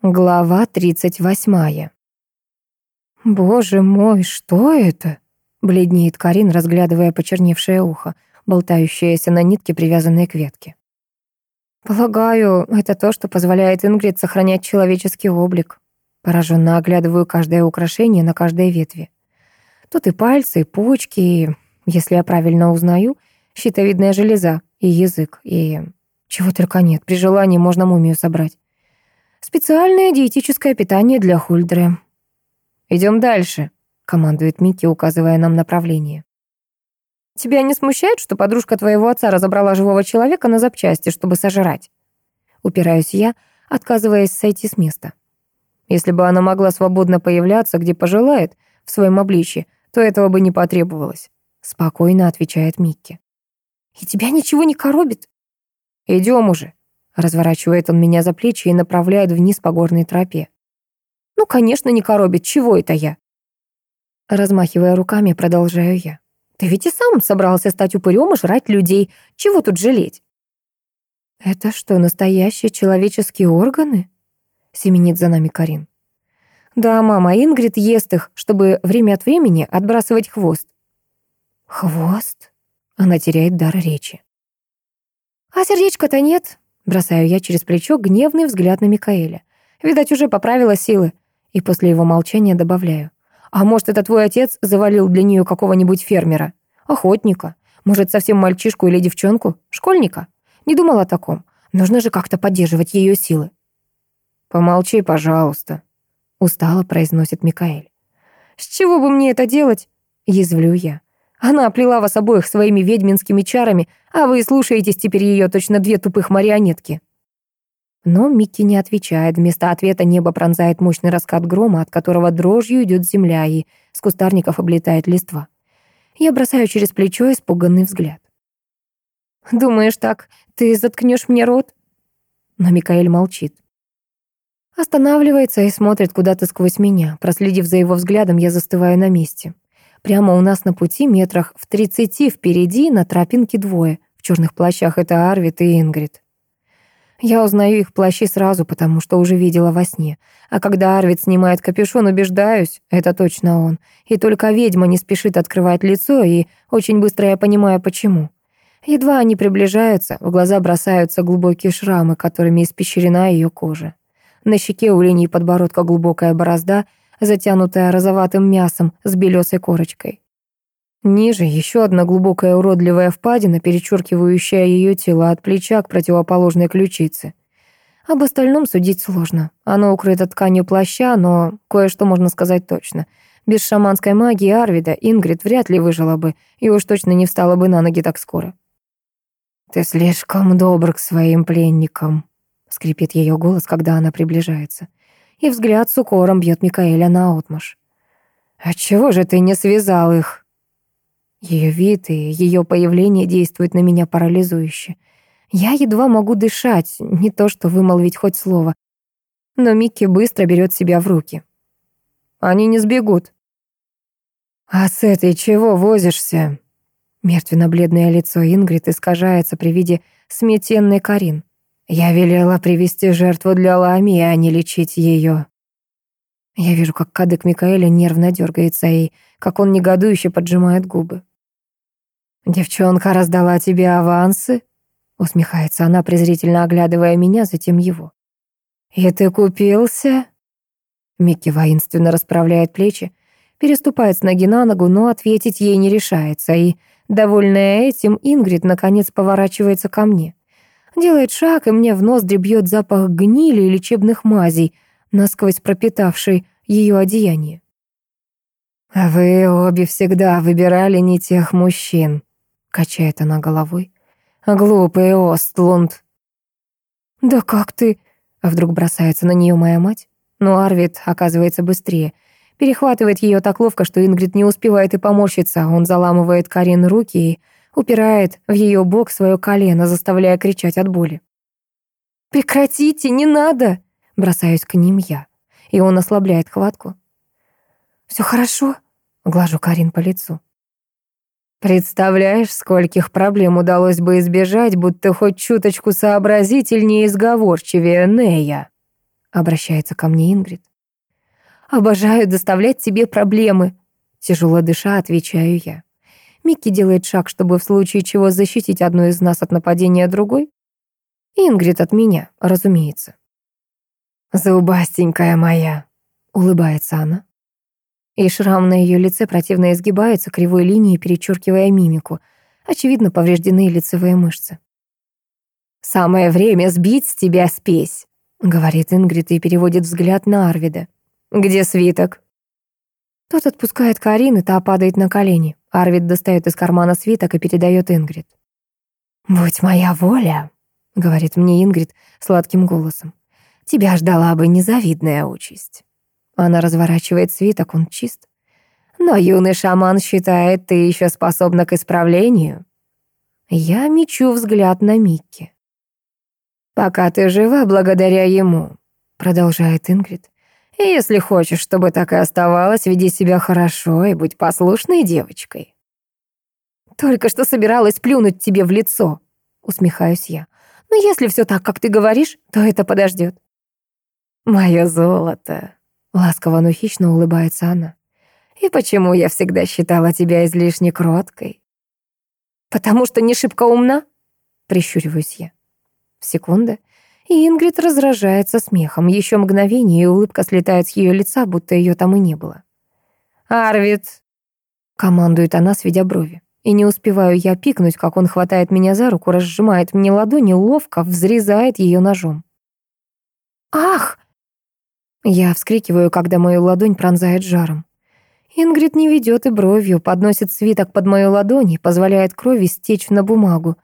Глава 38. «Боже мой, что это?» — бледнеет Карин, разглядывая почерневшее ухо, болтающееся на нитке, привязанной к ветке. «Полагаю, это то, что позволяет Ингрид сохранять человеческий облик». Пораженно оглядываю каждое украшение на каждой ветви. Тут и пальцы, и почки, и, если я правильно узнаю, щитовидная железа, и язык, и... Чего только нет, при желании можно мумию собрать. Специальное диетическое питание для Хульдры. Идем дальше», — командует Микки, указывая нам направление. «Тебя не смущает, что подружка твоего отца разобрала живого человека на запчасти, чтобы сожрать?» Упираюсь я, отказываясь сойти с места. Если бы она могла свободно появляться, где пожелает, в своем обличье, то этого бы не потребовалось», — спокойно отвечает Микки. «И тебя ничего не коробит?» «Идем уже», Разворачивает он меня за плечи и направляет вниз по горной тропе. «Ну, конечно, не коробит, чего это я?» Размахивая руками, продолжаю я. «Ты ведь и сам собрался стать упырем и жрать людей. Чего тут жалеть?» «Это что, настоящие человеческие органы?» Семенит за нами Карин. «Да, мама, Ингрид ест их, чтобы время от времени отбрасывать хвост». «Хвост?» Она теряет дар речи. «А сердечка-то нет», Бросаю я через плечо гневный взгляд на Микаэля. Видать, уже поправила силы. И после его молчания добавляю. А может, это твой отец завалил для нее какого-нибудь фермера? Охотника? Может, совсем мальчишку или девчонку? Школьника? Не думала о таком. Нужно же как-то поддерживать ее силы. «Помолчи, пожалуйста», — устало произносит Микаэль. «С чего бы мне это делать?» — язвлю я. Она оплела вас обоих своими ведьминскими чарами, а вы слушаетесь теперь ее точно две тупых марионетки». Но Микки не отвечает. Вместо ответа небо пронзает мощный раскат грома, от которого дрожью идет земля, и с кустарников облетает листва. Я бросаю через плечо испуганный взгляд. «Думаешь так, ты заткнешь мне рот?» Но Микаэль молчит. Останавливается и смотрит куда-то сквозь меня. Проследив за его взглядом, я застываю на месте. Прямо у нас на пути метрах в тридцати впереди на тропинке двое. В черных плащах это Арвид и Ингрид. Я узнаю их плащи сразу, потому что уже видела во сне. А когда Арвид снимает капюшон, убеждаюсь, это точно он. И только ведьма не спешит открывать лицо, и очень быстро я понимаю, почему. Едва они приближаются, в глаза бросаются глубокие шрамы, которыми испещрена ее кожа. На щеке у линии подбородка глубокая борозда — затянутая розоватым мясом с белесой корочкой. Ниже еще одна глубокая уродливая впадина, перечеркивающая ее тело от плеча к противоположной ключице. Об остальном судить сложно. Оно укрыто тканью плаща, но кое-что можно сказать точно. Без шаманской магии Арвида Ингрид вряд ли выжила бы и уж точно не встала бы на ноги так скоро. «Ты слишком добр к своим пленникам», — скрипит ее голос, когда она приближается и взгляд с укором бьет Микаэля наотмашь. «Отчего «А же ты не связал их?» Ее вид и ее появление действуют на меня парализующе. Я едва могу дышать, не то что вымолвить хоть слово. Но Микки быстро берет себя в руки. «Они не сбегут». «А с этой чего возишься?» Мертвенно-бледное лицо Ингрид искажается при виде сметенной Карин. Я велела привести жертву для Лами, а не лечить ее. Я вижу, как кадык Микаэля нервно дергается и как он негодующе поджимает губы. «Девчонка раздала тебе авансы?» Усмехается она, презрительно оглядывая меня, затем его. «И ты купился?» Микки воинственно расправляет плечи, переступает с ноги на ногу, но ответить ей не решается, и, довольная этим, Ингрид, наконец, поворачивается ко мне делает шаг, и мне в ноздри бьет запах гнили и лечебных мазей, насквозь пропитавший ее одеяние. «А «Вы обе всегда выбирали не тех мужчин», — качает она головой. «А «Глупый Остлунд». «Да как ты?» — а вдруг бросается на нее моя мать. Но Арвид оказывается быстрее. Перехватывает ее так ловко, что Ингрид не успевает и поморщиться. Он заламывает Карин руки и упирает в ее бок свое колено, заставляя кричать от боли. «Прекратите, не надо!» — бросаюсь к ним я, и он ослабляет хватку. «Все хорошо?» — глажу Карин по лицу. «Представляешь, скольких проблем удалось бы избежать, будто хоть чуточку сообразительнее и сговорчивее Нея!» — обращается ко мне Ингрид. «Обожаю доставлять тебе проблемы», — тяжело дыша отвечаю я. Микки делает шаг, чтобы в случае чего защитить одну из нас от нападения другой. Ингрид от меня, разумеется. Зубастенькая моя», — улыбается она. И шрам на ее лице противно изгибается кривой линией, перечеркивая мимику. Очевидно, повреждены лицевые мышцы. «Самое время сбить с тебя спесь», — говорит Ингрид и переводит взгляд на Арвида. «Где свиток?» Тот отпускает Карин, и та падает на колени. Арвид достает из кармана свиток и передает Ингрид. «Будь моя воля», — говорит мне Ингрид сладким голосом, — «тебя ждала бы незавидная участь». Она разворачивает свиток, он чист. «Но юный шаман считает, ты еще способна к исправлению». Я мечу взгляд на Микки. «Пока ты жива благодаря ему», — продолжает Ингрид. Если хочешь, чтобы так и оставалось, веди себя хорошо и будь послушной девочкой. Только что собиралась плюнуть тебе в лицо, усмехаюсь я. Но если все так, как ты говоришь, то это подождет. Мое золото, ласково, но хищно улыбается она. И почему я всегда считала тебя излишне кроткой? Потому что не шибко умна, прищуриваюсь я. Секунда, Ингрид раздражается смехом. Еще мгновение, и улыбка слетает с ее лица, будто ее там и не было. «Арвид!» — командует она, сведя брови. И не успеваю я пикнуть, как он хватает меня за руку, разжимает мне ладони, ловко взрезает ее ножом. «Ах!» Я вскрикиваю, когда мою ладонь пронзает жаром. Ингрид не ведет и бровью, подносит свиток под мою ладонь и позволяет крови стечь на бумагу.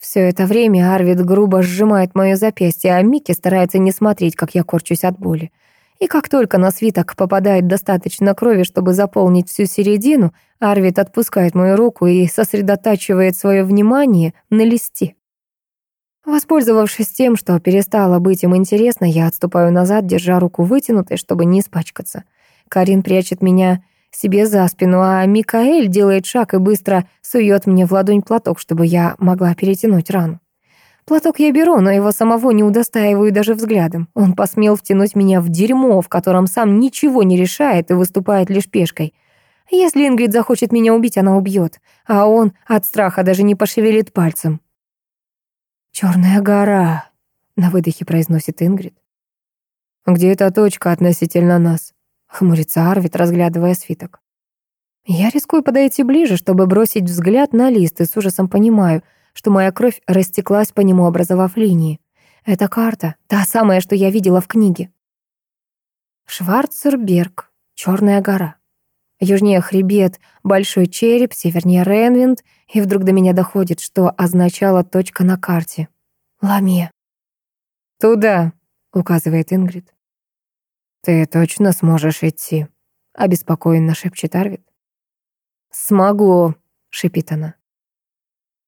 Все это время Арвид грубо сжимает мое запястье, а Микки старается не смотреть, как я корчусь от боли. И как только на свиток попадает достаточно крови, чтобы заполнить всю середину, Арвид отпускает мою руку и сосредотачивает свое внимание на листе. Воспользовавшись тем, что перестало быть им интересно, я отступаю назад, держа руку вытянутой, чтобы не испачкаться. Карин прячет меня себе за спину, а Микаэль делает шаг и быстро сует мне в ладонь платок, чтобы я могла перетянуть рану. Платок я беру, но его самого не удостаиваю даже взглядом. Он посмел втянуть меня в дерьмо, в котором сам ничего не решает и выступает лишь пешкой. Если Ингрид захочет меня убить, она убьет, а он от страха даже не пошевелит пальцем. «Черная гора», — на выдохе произносит Ингрид. «Где эта точка относительно нас?» Хмурится Арвид, разглядывая свиток. Я рискую подойти ближе, чтобы бросить взгляд на лист и с ужасом понимаю, что моя кровь растеклась по нему, образовав линии. Это карта, та самая, что я видела в книге. Шварцерберг, Черная гора. Южнее хребет, большой череп, севернее Ренвинд, и вдруг до меня доходит, что означала точка на карте. Ламия. «Туда», — указывает Ингрид. «Ты точно сможешь идти?» — обеспокоенно шепчет Арвид. «Смогу», — шипит она.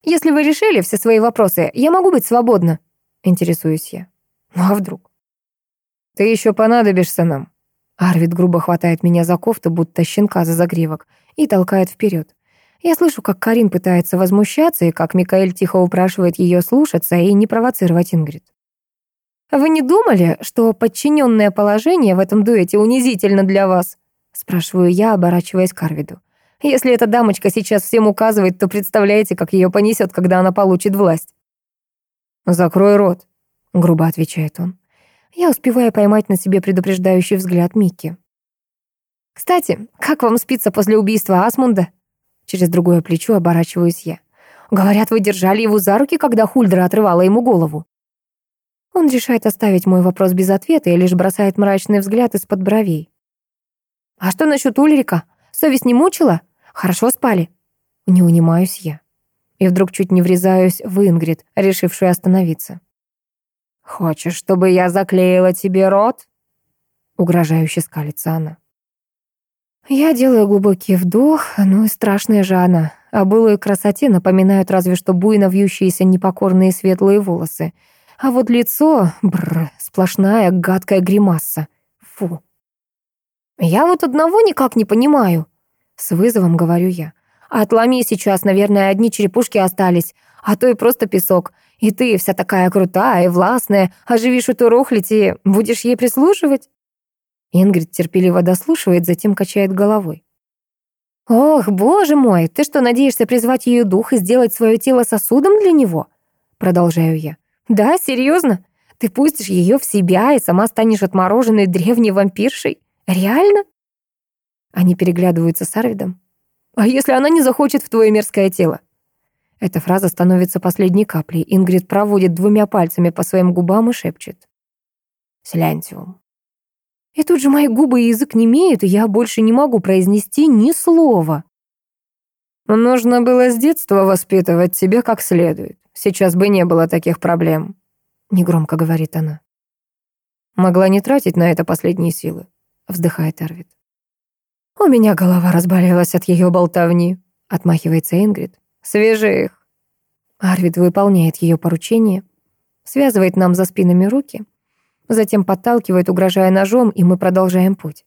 «Если вы решили все свои вопросы, я могу быть свободна», — интересуюсь я. «Ну а вдруг?» «Ты еще понадобишься нам». Арвид грубо хватает меня за кофту, будто щенка за загривок, и толкает вперед. Я слышу, как Карин пытается возмущаться и как Микаэль тихо упрашивает ее слушаться и не провоцировать Ингрид. А «Вы не думали, что подчиненное положение в этом дуэте унизительно для вас?» Спрашиваю я, оборачиваясь к Арвиду. «Если эта дамочка сейчас всем указывает, то представляете, как ее понесет, когда она получит власть?» «Закрой рот», — грубо отвечает он. Я успеваю поймать на себе предупреждающий взгляд Микки. «Кстати, как вам спится после убийства Асмунда?» Через другое плечо оборачиваюсь я. «Говорят, вы держали его за руки, когда Хульдра отрывала ему голову». Он решает оставить мой вопрос без ответа и лишь бросает мрачный взгляд из-под бровей. «А что насчет Ульрика? Совесть не мучила? Хорошо спали?» Не унимаюсь я. И вдруг чуть не врезаюсь в Ингрид, решившую остановиться. «Хочешь, чтобы я заклеила тебе рот?» Угрожающе скалится она. Я делаю глубокий вдох, ну и страшная же она. О былой красоте напоминают разве что буйно вьющиеся непокорные светлые волосы — А вот лицо, бррр, сплошная гадкая гримаса. Фу. «Я вот одного никак не понимаю», — с вызовом говорю я. «Отломи сейчас, наверное, одни черепушки остались, а то и просто песок. И ты вся такая крутая и властная, оживишь а эту рухлядь и будешь ей прислушивать?» Ингрид терпеливо дослушивает, затем качает головой. «Ох, боже мой, ты что, надеешься призвать ее дух и сделать свое тело сосудом для него?» Продолжаю я. «Да, серьезно? Ты пустишь ее в себя и сама станешь отмороженной древней вампиршей? Реально?» Они переглядываются с Арвидом. «А если она не захочет в твое мерзкое тело?» Эта фраза становится последней каплей. Ингрид проводит двумя пальцами по своим губам и шепчет. «Силянтиум». И тут же мои губы и язык не имеют, и я больше не могу произнести ни слова. Сейчас бы не было таких проблем», — негромко говорит она. «Могла не тратить на это последние силы», — вздыхает Эрвид. «У меня голова разболелась от ее болтовни», — отмахивается Ингрид. «Свежи их». Арвид выполняет ее поручение, связывает нам за спинами руки, затем подталкивает, угрожая ножом, и мы продолжаем путь.